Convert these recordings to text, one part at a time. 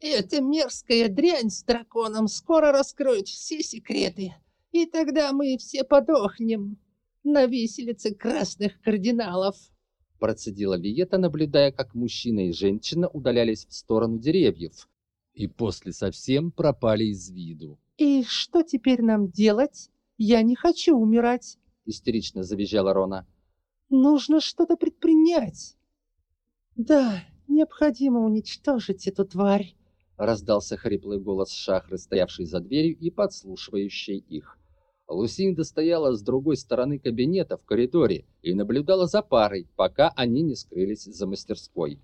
Эта мерзкая дрянь с драконом скоро раскроет все секреты, и тогда мы все подохнем на виселице красных кардиналов. Процедила Виета, наблюдая, как мужчина и женщина удалялись в сторону деревьев, и после совсем пропали из виду. «И что теперь нам делать? Я не хочу умирать!» — истерично завизжала Рона. «Нужно что-то предпринять!» «Да, необходимо уничтожить эту тварь!» — раздался хриплый голос Шахры, стоявшей за дверью и подслушивающей их. Лусинда стояла с другой стороны кабинета в коридоре и наблюдала за парой, пока они не скрылись за мастерской.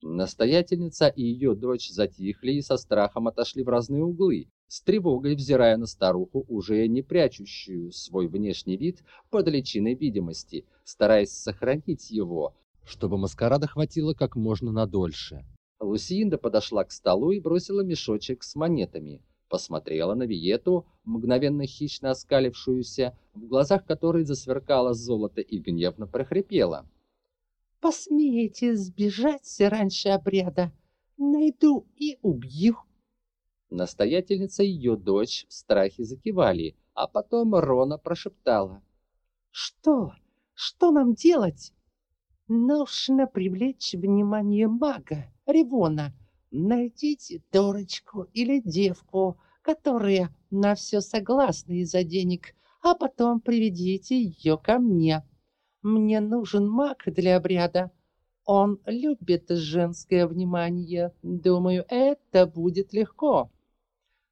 Настоятельница и ее дочь затихли и со страхом отошли в разные углы, с тревогой взирая на старуху, уже не прячущую свой внешний вид под личиной видимости, стараясь сохранить его, чтобы маскарада хватило как можно надольше. Лусинда подошла к столу и бросила мешочек с монетами, посмотрела на Виету, мгновенно хищно оскалившуюся, в глазах которой засверкало золото и гневно прохрипела — посмеете сбежать раньше обряда, найду и убью. Настоятельница и ее дочь в страхе закивали, а потом Рона прошептала. «Что? Что нам делать?» «Нужно привлечь внимание мага, Ревона. Найдите дурочку или девку, которые на все согласны из-за денег, а потом приведите ее ко мне. Мне нужен маг для обряда. Он любит женское внимание. Думаю, это будет легко.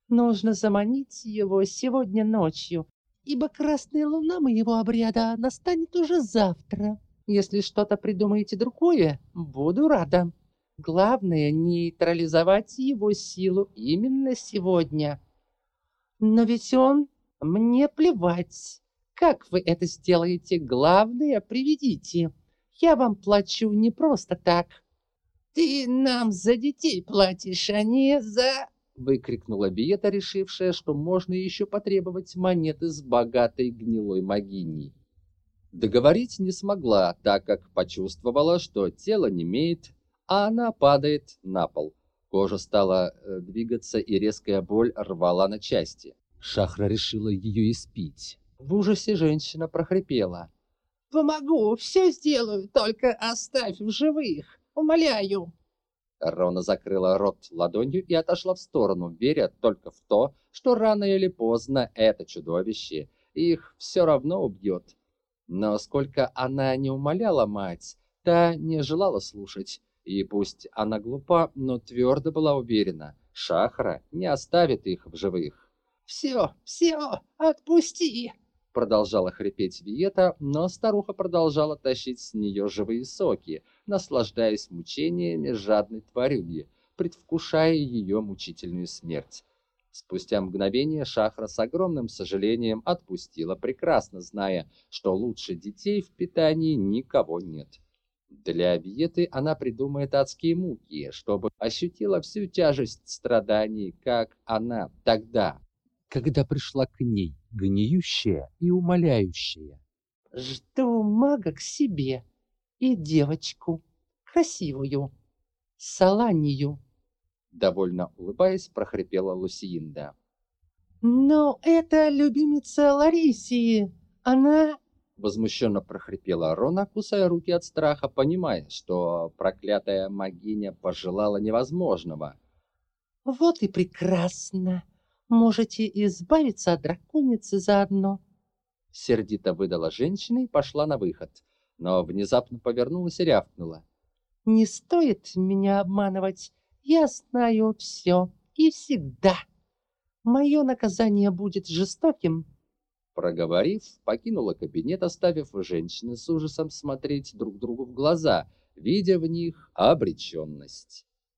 Нужно заманить его сегодня ночью, ибо красная луна моего обряда настанет уже завтра. Если что-то придумаете другое, буду рада. Главное — нейтрализовать его силу именно сегодня. Но ведь он... Мне плевать. Как вы это сделаете? Главное, приведите. Я вам плачу не просто так. Ты нам за детей платишь, а не за... Выкрикнула Биета, решившая, что можно еще потребовать монеты с богатой гнилой могиней. Договорить не смогла, так как почувствовала, что тело немеет, а она падает на пол. Кожа стала э, двигаться, и резкая боль рвала на части. Шахра решила ее испить. В ужасе женщина прохрипела. «Помогу, все сделаю, только оставь в живых, умоляю!» Рона закрыла рот ладонью и отошла в сторону, веря только в то, что рано или поздно это чудовище их все равно убьет. Но сколько она не умоляла мать, та не желала слушать. И пусть она глупа, но твердо была уверена, Шахра не оставит их в живых. «Все, все, отпусти!» Продолжала хрипеть Виета, но старуха продолжала тащить с нее живые соки, наслаждаясь мучениями жадной тварюги, предвкушая ее мучительную смерть. Спустя мгновение Шахра с огромным сожалением отпустила, прекрасно зная, что лучше детей в питании никого нет. Для Виеты она придумает адские муки, чтобы ощутила всю тяжесть страданий, как она тогда, когда пришла к ней гниющая и умоляющая. «Жду мага к себе и девочку, красивую, Саланию», довольно улыбаясь, прохрипела Лусиинда. «Но это любимица Ларисии, она...» Возмущенно прохрипела Рона, кусая руки от страха, понимая, что проклятая магиня пожелала невозможного. «Вот и прекрасно!» Можете избавиться от драконицы заодно. Сердито выдала женщина и пошла на выход, но внезапно повернулась и рявкнула. Не стоит меня обманывать. Я знаю все и всегда. Мое наказание будет жестоким. Проговорив, покинула кабинет, оставив женщины с ужасом смотреть друг другу в глаза, видя в них обреченность.